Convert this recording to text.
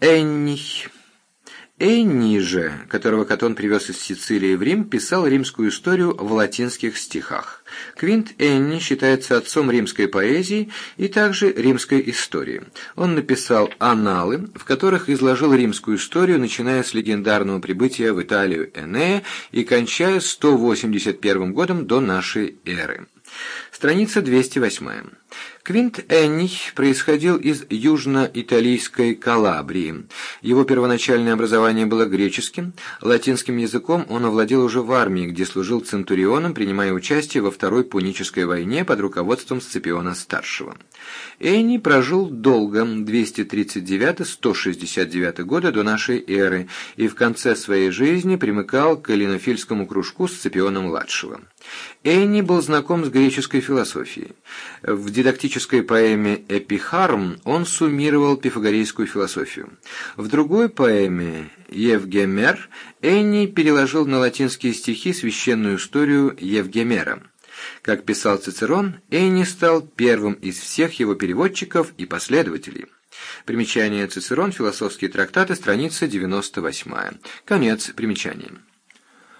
Энних. Энни же, которого Катон привез из Сицилии в Рим, писал римскую историю в латинских стихах. Квинт Энни считается отцом римской поэзии и также римской истории. Он написал «Аналы», в которых изложил римскую историю, начиная с легендарного прибытия в Италию Энея и кончая 181 годом до нашей эры. Страница 208. Квинт Энних происходил из южно-италийской Калабрии. Его первоначальное образование было греческим, латинским языком он овладел уже в армии, где служил центурионом, принимая участие во Второй Пунической войне под руководством Сципиона-старшего. Энни прожил долго, 239-169 года до нашей эры, и в конце своей жизни примыкал к эллинофильскому кружку Сципиона-младшего. Энни был знаком с греческой философией. В дидактической поэме «Эпихарм» он суммировал пифагорейскую философию. В другой поэме «Евгемер» Энни переложил на латинские стихи священную историю Евгемера. Как писал Цицерон, Энни стал первым из всех его переводчиков и последователей. Примечание Цицерон, философские трактаты, страница 98. Конец примечания.